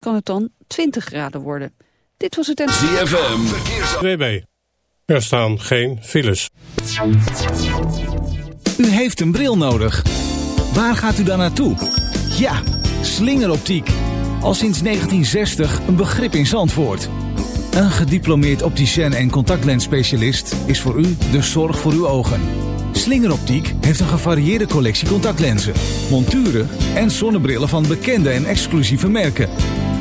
kan het dan 20 graden worden. Dit was het en... ZFM. WB. Er staan geen files. U heeft een bril nodig. Waar gaat u dan naartoe? Ja, slingeroptiek. Al sinds 1960 een begrip in Zandvoort. Een gediplomeerd opticien en contactlensspecialist is voor u de zorg voor uw ogen. Slingeroptiek heeft een gevarieerde collectie contactlenzen, monturen en zonnebrillen van bekende en exclusieve merken.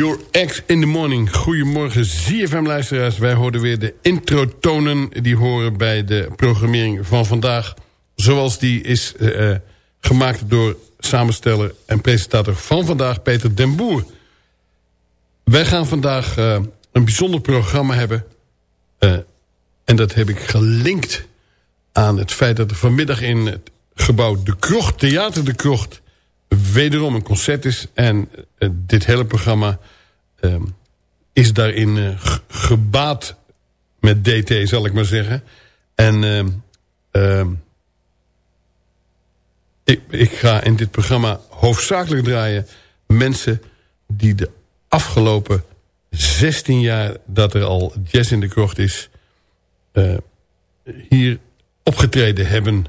your ex in the morning? Goedemorgen ZFM-luisteraars. Wij hoorden weer de introtonen die horen bij de programmering van vandaag. Zoals die is eh, gemaakt door samensteller en presentator van vandaag, Peter den Boer. Wij gaan vandaag eh, een bijzonder programma hebben. Eh, en dat heb ik gelinkt aan het feit dat er vanmiddag in het gebouw De Krocht, Theater De Krocht... wederom een concert is. En eh, dit hele programma ehm, is daarin eh, gebaat met DT, zal ik maar zeggen. En ehm, ehm, ik, ik ga in dit programma hoofdzakelijk draaien... mensen die de afgelopen 16 jaar dat er al jazz in de krocht is... eh, hier opgetreden hebben.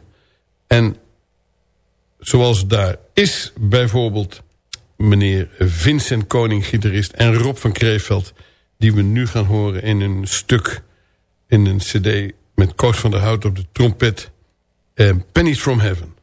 En zoals daar is bijvoorbeeld meneer Vincent Koning, gitarist... en Rob van Kreeveld, die we nu gaan horen in een stuk... in een cd met Koos van der Hout op de trompet... eh, Pennies from Heaven.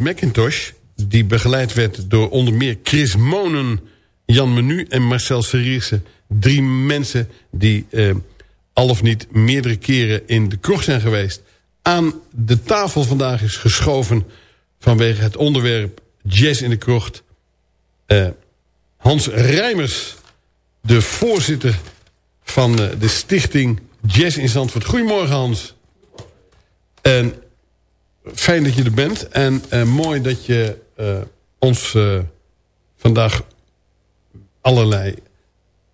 McIntosh, die begeleid werd door onder meer Chris Monen, Jan Menu en Marcel Serierse. Drie mensen die eh, al of niet meerdere keren in de kroeg zijn geweest. Aan de tafel vandaag is geschoven vanwege het onderwerp Jazz in de krocht. eh, Hans Rijmers, de voorzitter van eh, de stichting Jazz in Zandvoort. Goedemorgen Hans. En fijn dat je er bent. En eh, mooi dat je eh, ons eh, vandaag allerlei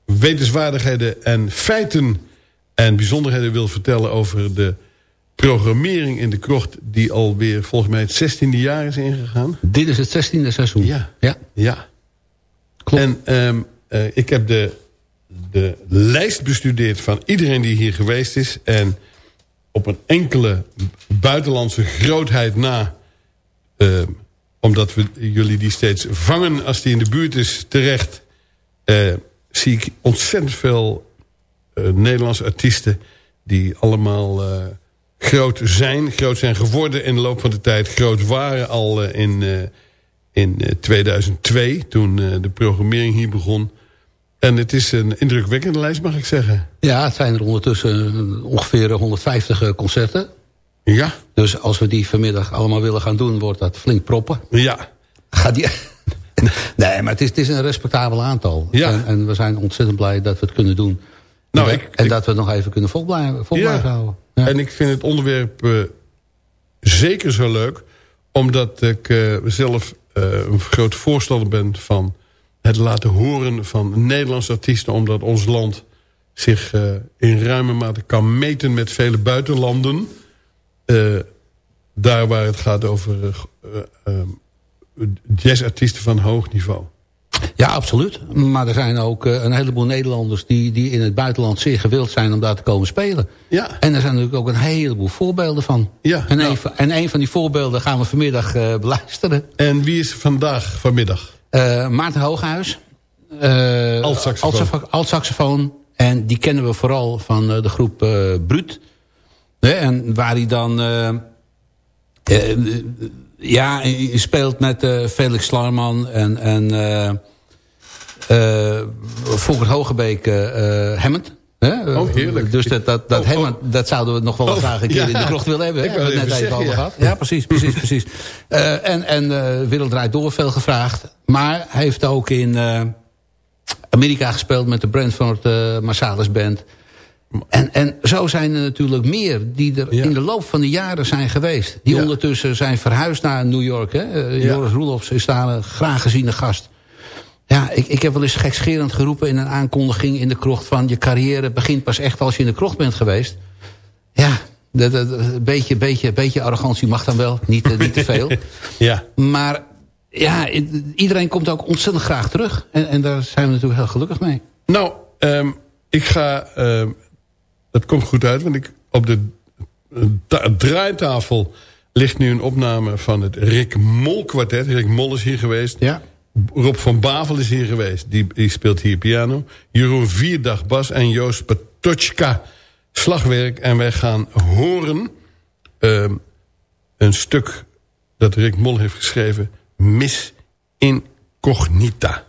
wetenswaardigheden en feiten en bijzonderheden wil vertellen over de programmering in de krocht die alweer volgens mij het 16e jaar is ingegaan. Dit is het 16e seizoen. Ja. Ja. Ja. Klopt. En ehm, eh, ik heb de, de lijst bestudeerd van iedereen die hier geweest is. En op een enkele buitenlandse grootheid na... ehm, omdat we jullie die steeds vangen als die in de buurt is terecht... eh, zie ik ontzettend veel eh, Nederlandse artiesten... die allemaal eh, groot zijn, groot zijn geworden in de loop van de tijd. Groot waren al eh, in, eh, in eh, 2002, toen eh, de programmering hier begon. En het is een indrukwekkende lijst, mag ik zeggen. Ja, het zijn er ondertussen ongeveer 150 concerten. Ja. Dus als we die vanmiddag allemaal willen gaan doen, wordt dat flink proppen. Ja. Gaat die... nee, maar het is, het is een respectabel aantal. Ja. En, en we zijn ontzettend blij dat we het kunnen doen. Nou, en, ik- en ik- dat we het nog even kunnen vol blijven, vol blijven houden. Ja. En ik vind het onderwerp eh, zeker zo leuk. Omdat ik eh, zelf eh, een groot voorstander ben van het laten horen van Nederlandse artiesten. Omdat ons land zich eh, in ruime mate kan meten met vele buitenlanden. Eh, daar waar het gaat over eh, jazzartiesten van hoog niveau. Ja, absoluut. Maar er zijn ook een heleboel Nederlanders... Die, die in het buitenland zeer gewild zijn om daar te komen spelen. Ja. En er zijn natuurlijk ook een heleboel voorbeelden van. Ja, en, nou. een, van- en een van die voorbeelden gaan we vanmiddag beluisteren. En wie is vandaag, vanmiddag? Eh, Maarten Hooghuis. eh Altsaxofoon. altsaxo- Altsaxofoon. En die kennen we vooral van eh, de groep Bruut. Hè, en waar hij dan... ja, hij speelt met Felix Slarman en... en eh Volkert Hogebeek Hammond. Hè? Oh, heerlijk. Dus dat, dat, dat, Oh, Hammond, dat zouden we nog wel Oh, graag een keer ja. in de krocht willen hebben. Hebben we het net even even over gehad. Ja, precies, precies, precies. En en Wereld Draait Door veel gevraagd. Maar hij heeft ook in eh, Amerika gespeeld met de Brentford eh Marsalis Band. En, en zo zijn er natuurlijk meer die er Ja. in de loop van de jaren zijn geweest. Die Ja. ondertussen zijn verhuisd naar New York. Hè? Eh, Ja. Joris Roelofs is daar een graag geziene gast. Ja, ik, ik heb wel eens gekscherend geroepen in een aankondiging in de krocht... van je carrière begint pas echt als je in de krocht bent geweest. Ja, dat, dat, een beetje, beetje, beetje arrogantie mag dan wel. Niet, niet te veel. Ja. Maar ja, iedereen komt ook ontzettend graag terug. En, en daar zijn we natuurlijk heel gelukkig mee. Nou, ehm, ik ga... ehm, dat komt goed uit, want ik op de eh, ta- draaitafel ligt nu een opname van het Rick Mol kwartet. Rick Mol is hier geweest. Ja. Rob van Bavel is hier geweest. Die, die speelt hier piano. Jeroen Vierdag bas en Joost Patochka slagwerk. En wij gaan horen ehm, een stuk dat Rick Mol heeft geschreven. Miss Incognita.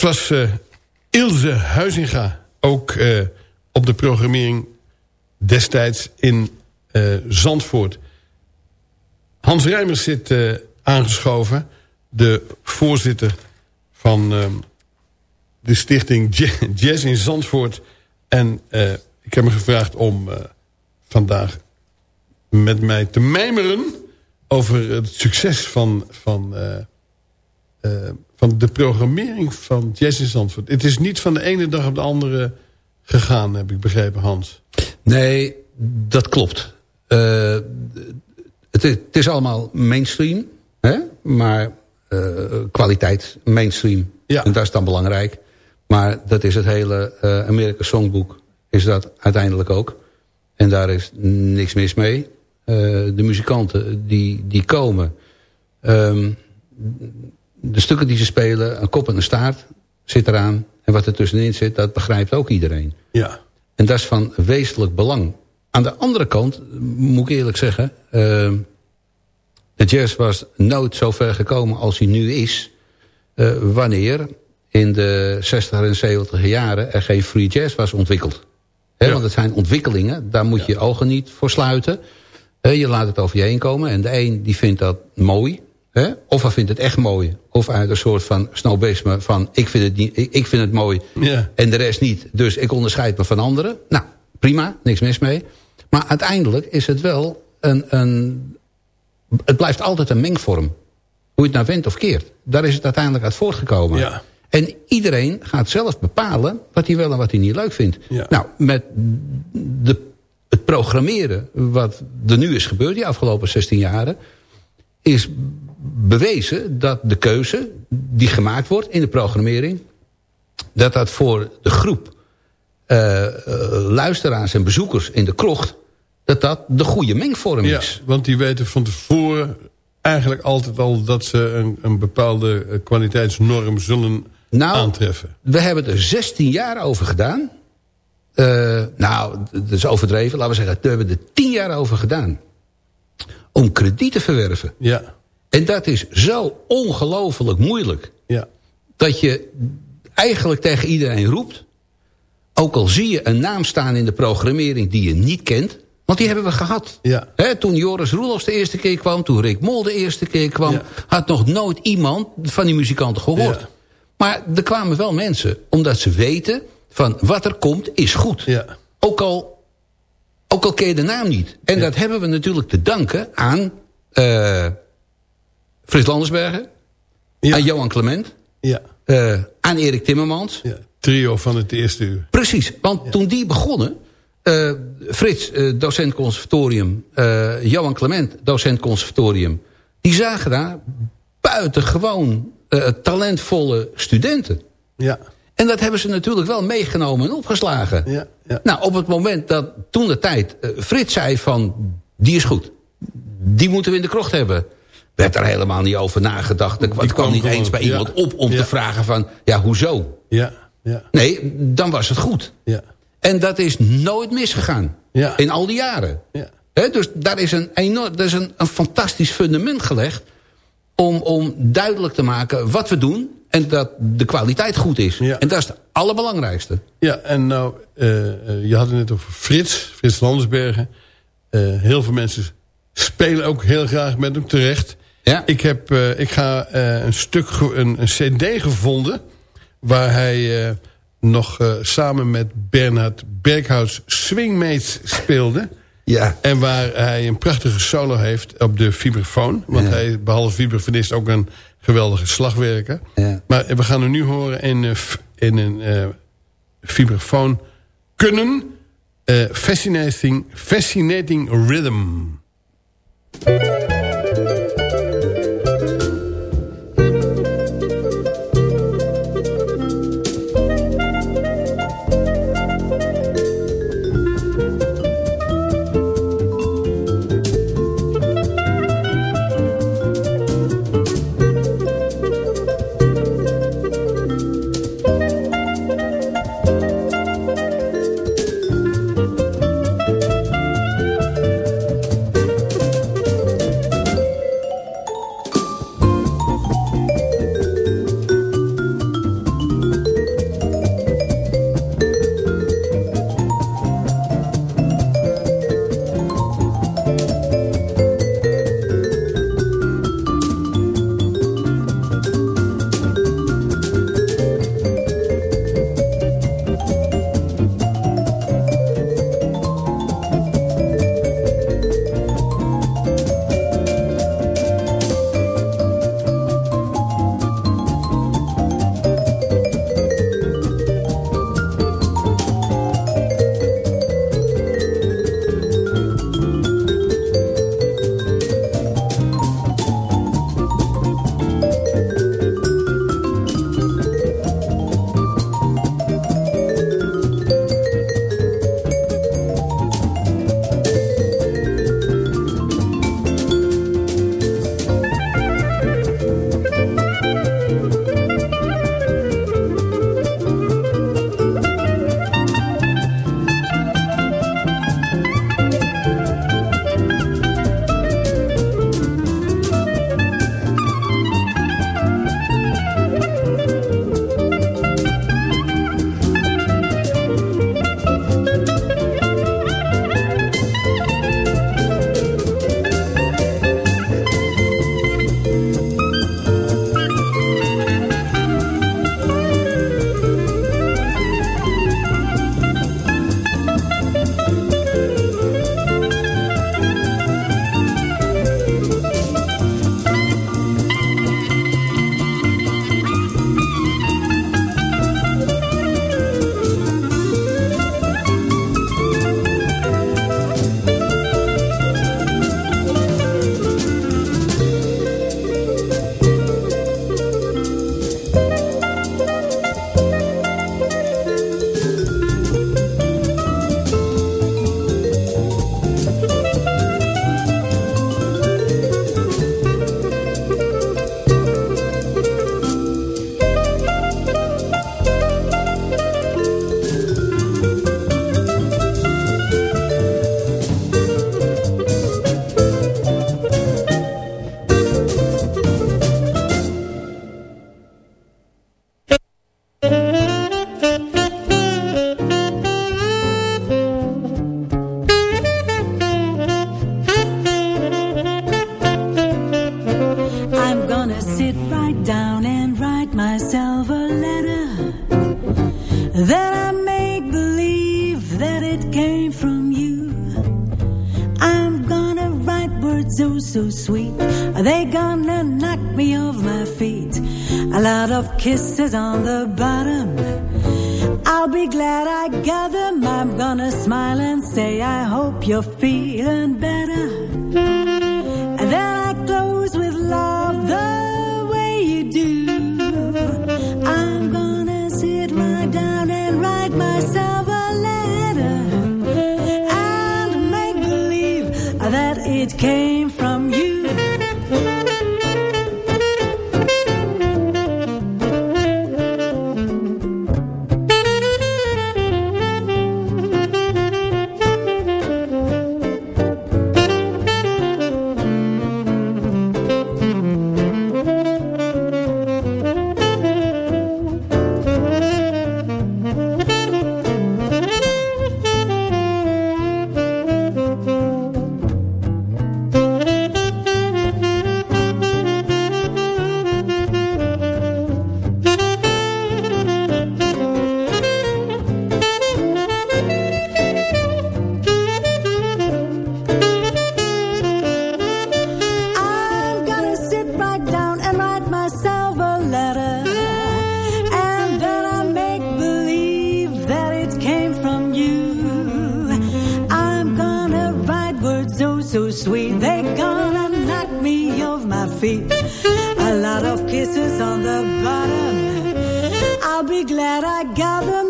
Dat was eh, Ilse Huizinga. Ook eh, op de programmering destijds in eh, Zandvoort. Hans Rijmers zit aangeschoven. De voorzitter van ehm, de stichting Ja- Jazz in Zandvoort. En ik heb hem gevraagd om vandaag met mij te mijmeren... over het succes van, van, van de programmering van Jazz in Zandvoort. Het is niet van de ene dag op de andere gegaan, heb ik begrepen, Hans. Nee, dat klopt. Eh, het, is- het is allemaal mainstream, hè? maar eh, kwaliteit mainstream. Ja. En dat is dan belangrijk. Maar dat is het hele eh Amerika Songboek, is dat uiteindelijk ook. En daar is niks mis mee. Eh, de muzikanten die, die komen... ehm, de stukken die ze spelen, een kop en een staart zit eraan. En wat er tussenin zit, dat begrijpt ook iedereen. Ja. En dat is van wezenlijk belang. Aan de andere kant, moet ik eerlijk zeggen... eh, de jazz was nooit zo ver gekomen als hij nu is... eh, wanneer in de 60 en 70 jaren er geen free jazz was ontwikkeld. Ja. Want het zijn ontwikkelingen, daar moet je ogen niet voor sluiten. Je laat het over je heen komen en de een die vindt dat mooi... Of hij vindt het echt mooi. Of uit een soort van snobisme van ik vind het, niet, ik, vind het mooi Ja. en de rest niet. Dus ik onderscheid me van anderen. Nou, prima, niks mis mee. Maar uiteindelijk is het wel een, een... Het blijft altijd een mengvorm. Hoe je het nou vindt of keert. Daar is het uiteindelijk uit voortgekomen. Ja. En iedereen gaat zelf bepalen wat hij wel en wat hij niet leuk vindt. Nou, met de, het programmeren wat er nu is gebeurd... die afgelopen 16 jaren... is bewezen dat de keuze die gemaakt wordt in de programmering... dat dat voor de groep uh, luisteraars en bezoekers in de krocht... dat dat de goede mengvorm is. Want die weten van tevoren eigenlijk altijd al... dat ze een, een bepaalde eh, kwaliteitsnorm zullen nou, aantreffen. We hebben er 16 jaar over gedaan. Uh, nou, dat is overdreven. Laten we zeggen, we hebben er 10 jaar over gedaan. Om krediet te verwerven. Ja. En dat is zo ongelooflijk moeilijk. Ja. Dat je eigenlijk tegen iedereen roept... ook al zie je een naam staan in de programmering die je niet kent... want die hebben we gehad. Ja. He, toen Joris Roelofs de eerste keer kwam... toen Rick Mol de eerste keer kwam... Ja. had nog nooit iemand van die muzikanten gehoord. Ja. Maar er kwamen wel mensen, omdat ze weten... van wat er komt is goed. Ja. Ook, al, ook al ken je de naam niet. En dat hebben we natuurlijk te danken aan... eh Frits Landersbergen... Ja. aan Johan Clement... Ja. eh, aan Erik Timmermans. ja. Trio van het eerste uur. Precies, want toen die begonnen... eh, Frits, eh, docent conservatorium... eh, Johan Clement, docent conservatorium... die zagen daar buitengewoon eh, talentvolle studenten. Ja. En dat hebben ze natuurlijk wel meegenomen en opgeslagen. Ja. ja. Nou, op het moment dat toen de tijd eh, Frits zei van... die is goed, die moeten we in de krocht hebben... werd er helemaal niet over nagedacht. Het kwam kwam niet eens bij ja. iemand op om Ja. te vragen van... ja, hoezo? Ja. Ja. Nee, dan was het goed. Ja. En dat is nooit misgegaan. Ja. In al die jaren. Ja. Dus daar is een, enorm, daar is een, een fantastisch fundament gelegd... Om, om duidelijk te maken wat we doen... en dat de kwaliteit goed is. Ja. En dat is het allerbelangrijkste. Ja, en nou, eh, eh, je had het net over Frits, Frits Landersbergen. Eh, heel veel mensen spelen ook heel graag met hem terecht. Ja. Ik, heb, eh, ik ga eh, een stuk, een, een cd gevonden... waar hij eh, nog samen met Bernhard Berghout Swingmates speelde... Ja. En waar hij een prachtige solo heeft op de vibrafoon. Want Ja. hij, behalve vibrafonist, ook een geweldige slagwerker. Ja. Maar we gaan hem nu horen in, in een vibrafoon kunnen. fascinating, fascinating Rhythm. On the bottom. I'll be glad I got them. I'm gonna smile and say, I hope you're feeling so, sweet. They're gonna knock me off my feet. A lot of kisses on the bottom. I'll be glad I got them.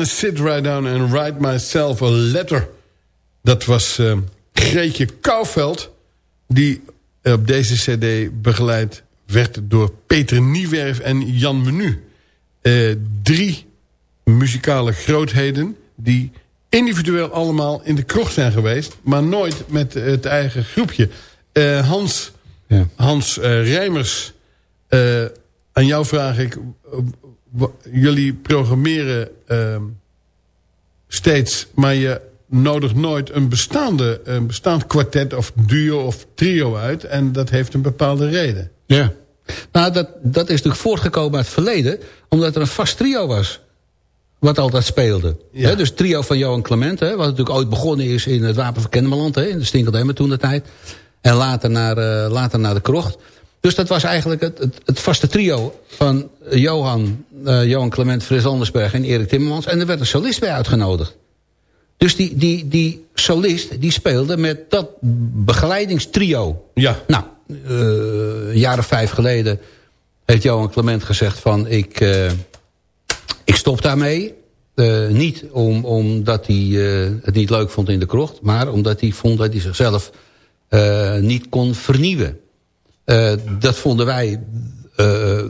Gonna sit right down and write myself a letter. Dat was eh, Greetje Kouwveld. Die op deze cd begeleid werd door Peter Niewerf en Jan Menu. Eh, drie muzikale grootheden die individueel allemaal in de krocht zijn geweest... maar nooit met het eigen groepje. Eh, Hans, Hans eh, Rijmers, eh, aan jou vraag ik... jullie programmeren ehm, steeds, maar je nodigt nooit een, bestaande, een bestaand kwartet of duo of trio uit. En dat heeft een bepaalde reden. Ja. Nou, dat, dat is natuurlijk voortgekomen uit het verleden... omdat er een vast trio was. Wat altijd speelde. Hè, dus trio van Johan Clement... Hè, wat natuurlijk ooit begonnen is in het Wapen van Kennemerland... In de Stinkeldemmer toen de tijd. En later naar, eh, later naar de Krocht. Dus dat was eigenlijk het, het, het vaste trio van Johan, eh, Johan Clement, Fris Andersberg en Erik Timmermans. En er werd een solist bij uitgenodigd. Dus die, die, die solist die speelde met dat begeleidingstrio. Ja. Nou, een jaar of vijf geleden heeft Johan Clement gezegd van... ik, eh, ik stop daarmee. Niet om, omdat hij het niet leuk vond in de krocht... maar omdat hij vond dat hij zichzelf niet kon vernieuwen. Eh, dat vonden wij eh,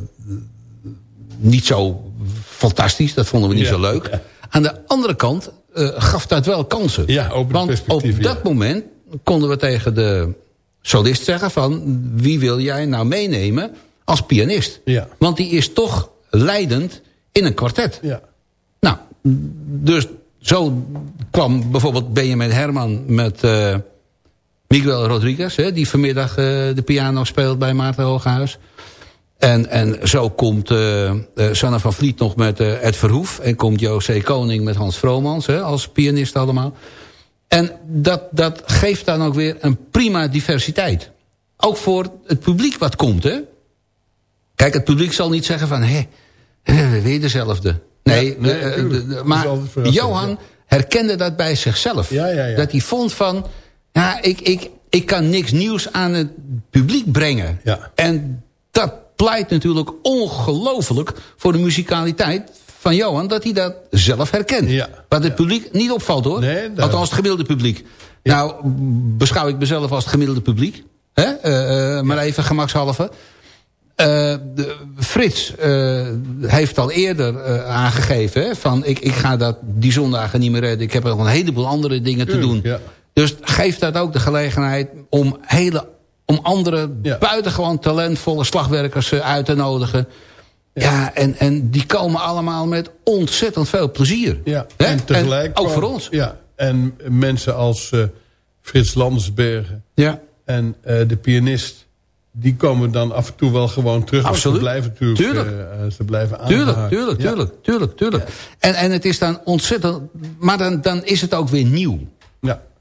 niet zo fantastisch. Dat vonden we niet Ja, zo leuk. Aan de andere kant eh, gaf dat wel kansen. Ja, open Want op dat moment konden we tegen de solist zeggen van... wie wil jij nou meenemen als pianist? Ja. Want die is toch leidend in een kwartet. Ja. Nou, dus zo kwam bijvoorbeeld Benjamin Herman met Miguel Rodriguez... Hè, die vanmiddag eh, de piano speelt bij Maarten Hooghuis. En, en zo komt eh, Sanne van Vliet nog met eh, Ed Verhoef... en komt José Koning met Hans Vromans hè, als pianist allemaal. En dat, dat geeft dan ook weer een prima diversiteit. Ook voor het publiek wat komt, hè. Kijk, het publiek zal niet zeggen van... hé, weer dezelfde. Nee, Ja, maar Johan herkende dat bij zichzelf. Ja, ja, ja. Dat hij vond van... ja, ik, ik, ik kan niks nieuws aan het publiek brengen. Ja. En dat pleit natuurlijk ongelooflijk voor de muzikaliteit van Johan... dat hij dat zelf herkent. Ja. Wat het publiek niet opvalt, hoor. Nee, Althans, het gemiddelde publiek. Nou, beschouw ik mezelf als het gemiddelde publiek. Hè? Eh, eh, maar even gemakshalve. eh, de, Frits heeft al eerder aangegeven... Hè, van ik, ik ga dat die zondagen niet meer redden. Ik heb nog een heleboel andere dingen te doen. Ja. Dus geef dat ook de gelegenheid om, hele, om andere buitengewoon talentvolle slagwerkers eh, uit te nodigen. Ja, en, en die komen allemaal met ontzettend veel plezier. Ja, en tegelijk... ook kwam- voor ons. Ja, en mensen als eh, Frits Landsbergen Ja. en eh, de pianist... die komen dan af en toe wel gewoon terug. Absoluut. Ze blijven natuurlijk Tuurlijk. ze blijven Tuurlijk, tuurlijk, tuurlijk, tuurlijk, tuurlijk. En, en het is dan ontzettend... Maar dan, dan is het ook weer nieuw.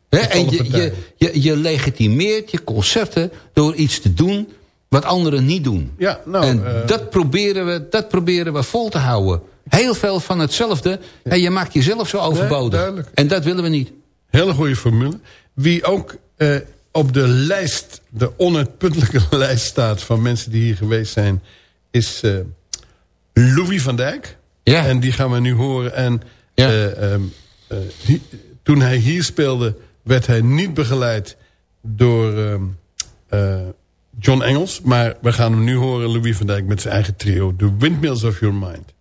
En je, je, je, je legitimeert je concerten door iets te doen wat anderen niet doen. Ja, nou, en eh, dat, proberen we, dat proberen we vol te houden. Heel veel van hetzelfde. En je maakt jezelf zo overbodig. en dat willen we niet. Hele goede formule. Wie ook eh, op de lijst, de onuitputtelijke lijst staat... van mensen die hier geweest zijn... is eh, Louis van Dijk. Ja. En die gaan we nu horen. En Ja. eh, ehm, eh, toen hij hier speelde... werd hij niet begeleid door ehm, eh, John Engels. Maar we gaan hem nu horen, Louis van Dijk... met zijn eigen trio. The Windmills of Your Mind.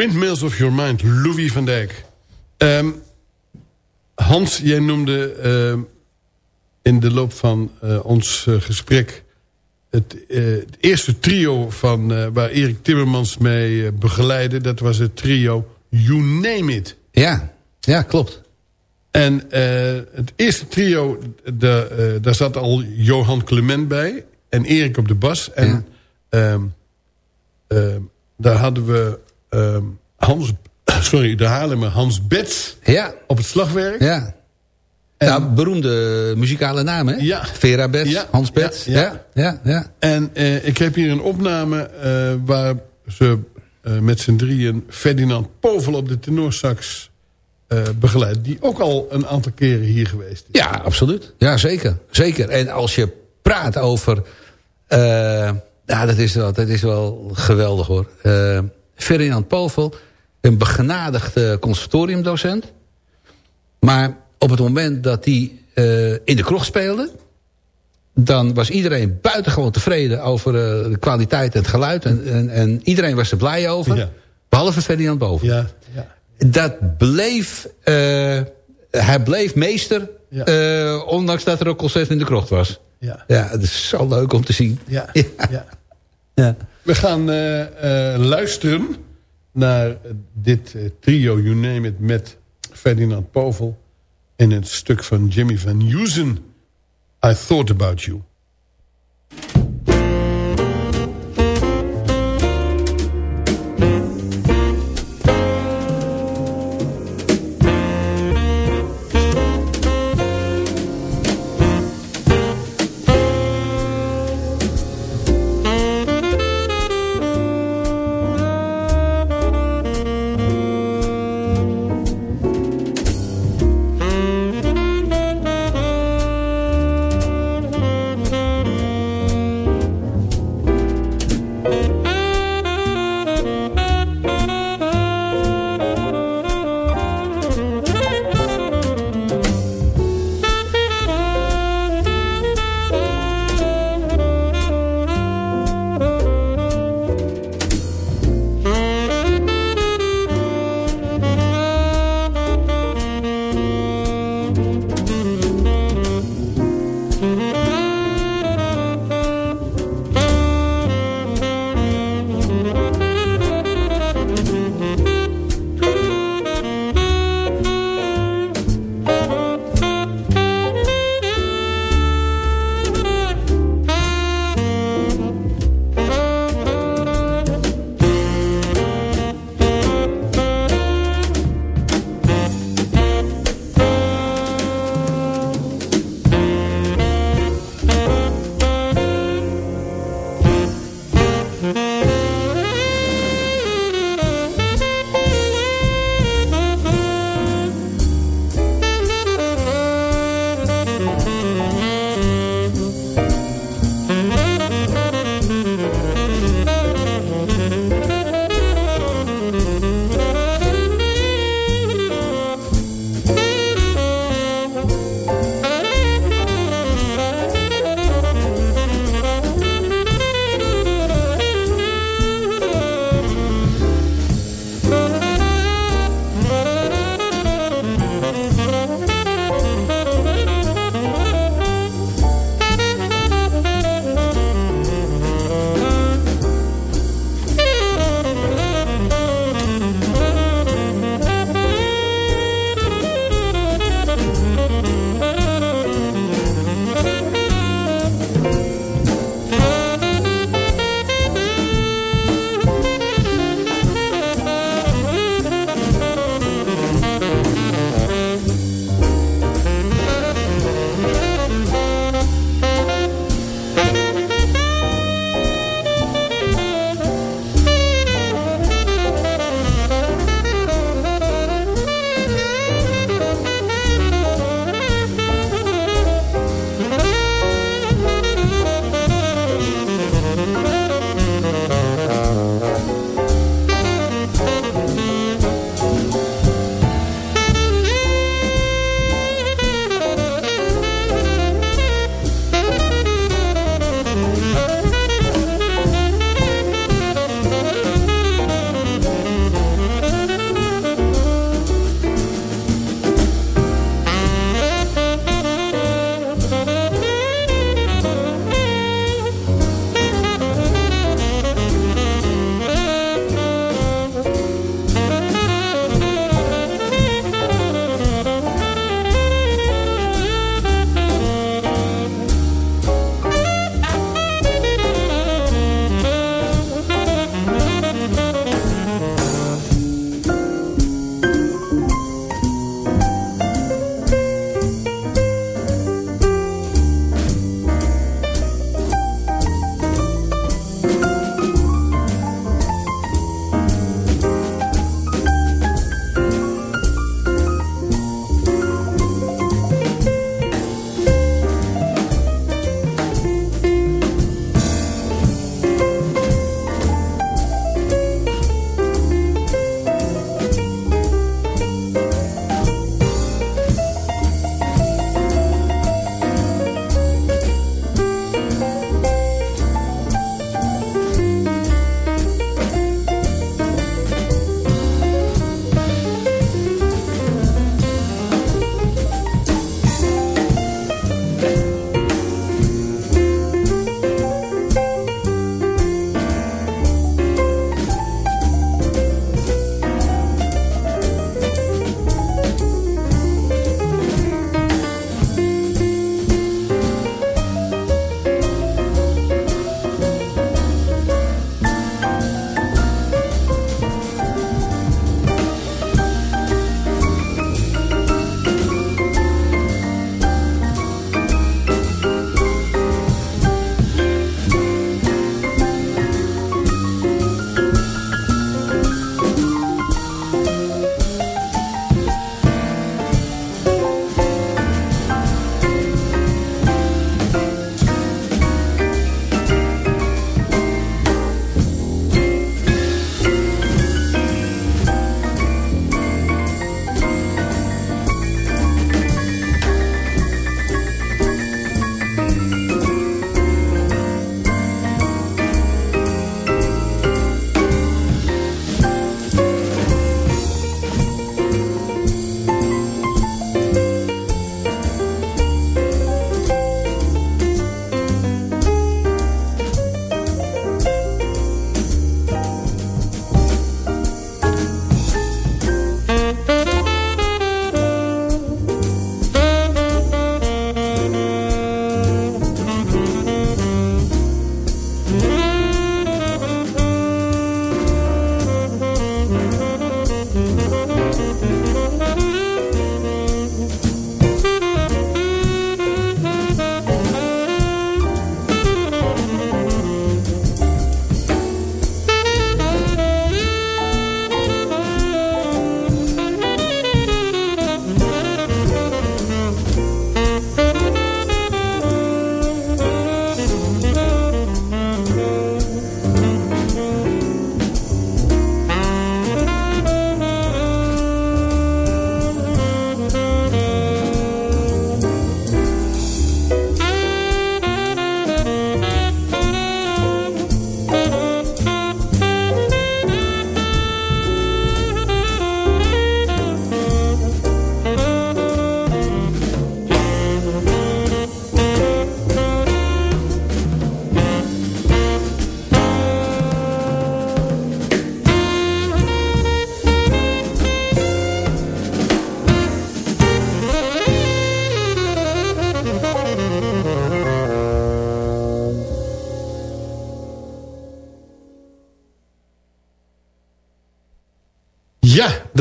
Windmills of Your Mind, Louis van Dijk. Ehm, Hans, jij noemde ehm, in de loop van eh, ons eh, gesprek... Het, eh, het eerste trio van, waar Erik Timmermans mee begeleidde... dat was het trio You Name It. Ja, ja klopt. En het eerste trio, de, daar zat al Johan Clement bij. En Erik op de bas. En ehm, daar hadden we ehm, Hans, sorry, de Haarlemmer Hans Bets ja. op het slagwerk. Ja. nou, beroemde muzikale namen, hè? Ja. Vera Bets, Ja, Hans Bets. ja, Ja, ja. En eh, ik heb hier een opname eh, waar ze eh, met z'n drieën Ferdinand Povel op de tenorsax begeleidt. Die ook al een aantal keren hier geweest is. Ja, absoluut. Ja, zeker. zeker. En als je praat over... ja, dat is wel, dat is wel geweldig hoor. Ferdinand Povel, een begenadigd conservatoriumdocent. Maar op het moment dat hij eh, in de krocht speelde... dan was iedereen buitengewoon tevreden over eh, de kwaliteit en het geluid. En, en, en iedereen was er blij over. Ja. Behalve Ferdinand Boven. Ja, ja. Dat bleef... eh, hij bleef meester... Ondanks dat er ook concert in de krocht was. Ja. Ja, het is zo leuk om te zien. Ja, ja. Ja. We gaan eh, eh, luisteren naar dit eh, trio You Name It met Ferdinand Povel in het stuk van Jimmy Van Heusen, I Thought About You.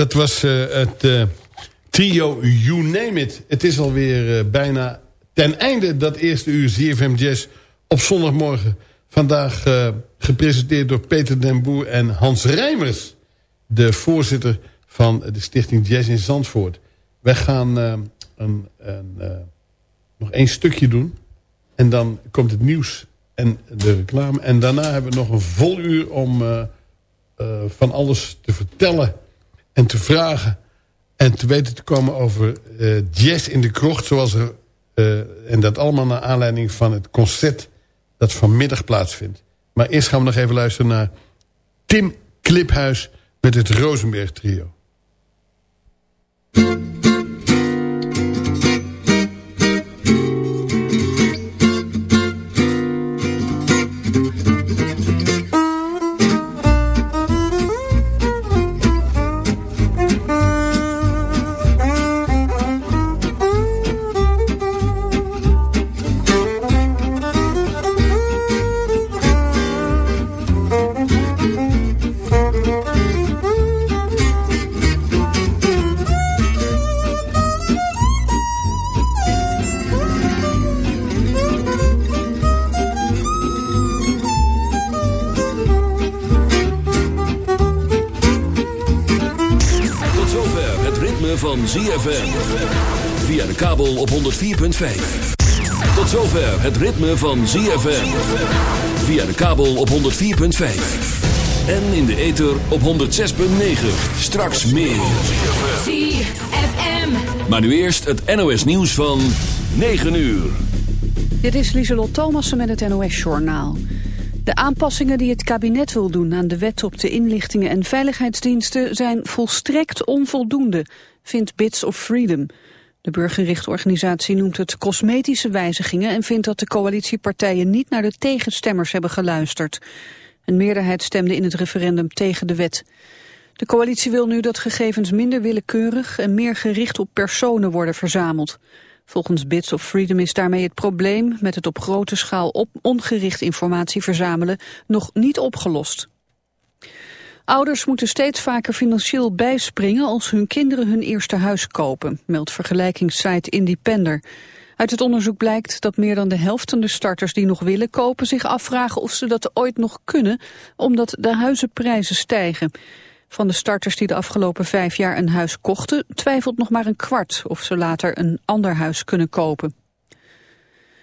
Dat was uh, het uh, trio You Name It. Het is alweer uh, bijna ten einde dat eerste uur ZFM Jazz op zondagmorgen. Vandaag gepresenteerd door Peter den Boer en Hans Rijmers. De voorzitter van de stichting Jazz in Zandvoort. Wij gaan een, een, nog één stukje doen. En dan komt het nieuws en de reclame. En daarna hebben we nog een vol uur om van alles te vertellen en te vragen en te weten te komen over uh, jazz in de krocht. Zoals er, uh, en dat allemaal naar aanleiding van het concert dat vanmiddag plaatsvindt. Maar eerst gaan we nog even luisteren naar Tim Kliphuis met het Rosenberg trio. ZFM. Via de kabel op 104.5. Tot zover het ritme van ZFM. Via de kabel op 104.5. En in de ether op 106.9. Straks meer. ZFM. Maar nu eerst het NOS nieuws van 9 uur. Dit is Lieselot Thomassen met het NOS-journaal. De aanpassingen die het kabinet wil doen aan de wet op de inlichtingen en veiligheidsdiensten zijn volstrekt onvoldoende, vindt Bits of Freedom. De burgerrechtorganisatie noemt het cosmetische wijzigingen en vindt dat de coalitiepartijen niet naar de tegenstemmers hebben geluisterd. Een meerderheid stemde in het referendum tegen de wet. De coalitie wil nu dat gegevens minder willekeurig en meer gericht op personen worden verzameld. Volgens Bits of Freedom is daarmee het probleem met het op grote schaal op ongericht informatie verzamelen nog niet opgelost. Ouders moeten steeds vaker financieel bijspringen als hun kinderen hun eerste huis kopen, meldt vergelijkingssite Independer. Uit het onderzoek blijkt dat meer dan de helft van de starters die nog willen kopen zich afvragen of ze dat ooit nog kunnen, omdat de huizenprijzen stijgen. Van de starters die de afgelopen vijf jaar een huis kochten... twijfelt nog maar een kwart of ze later een ander huis kunnen kopen.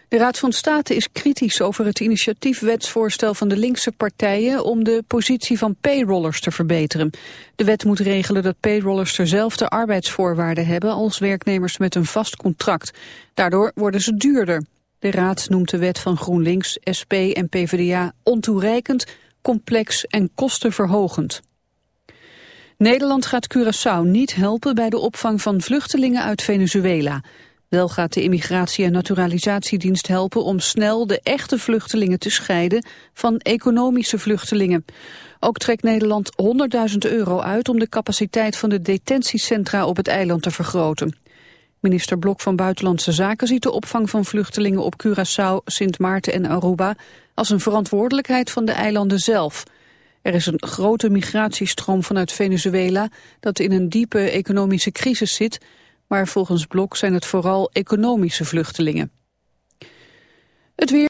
De Raad van State is kritisch over het initiatiefwetsvoorstel van de linkse partijen om de positie van payrollers te verbeteren. De wet moet regelen dat payrollers dezelfde arbeidsvoorwaarden hebben als werknemers met een vast contract. Daardoor worden ze duurder. De Raad noemt de wet van GroenLinks, SP en PvdA ontoereikend, complex en kostenverhogend. Nederland gaat Curaçao niet helpen bij de opvang van vluchtelingen uit Venezuela. Wel gaat de Immigratie- en Naturalisatiedienst helpen om snel de echte vluchtelingen te scheiden van economische vluchtelingen. Ook trekt Nederland 100.000 euro uit om de capaciteit van de detentiecentra op het eiland te vergroten. Minister Blok van Buitenlandse Zaken ziet de opvang van vluchtelingen op Curaçao, Sint Maarten en Aruba als een verantwoordelijkheid van de eilanden zelf. Er is een grote migratiestroom vanuit Venezuela dat in een diepe economische crisis zit, maar volgens Blok zijn het vooral economische vluchtelingen. Het weer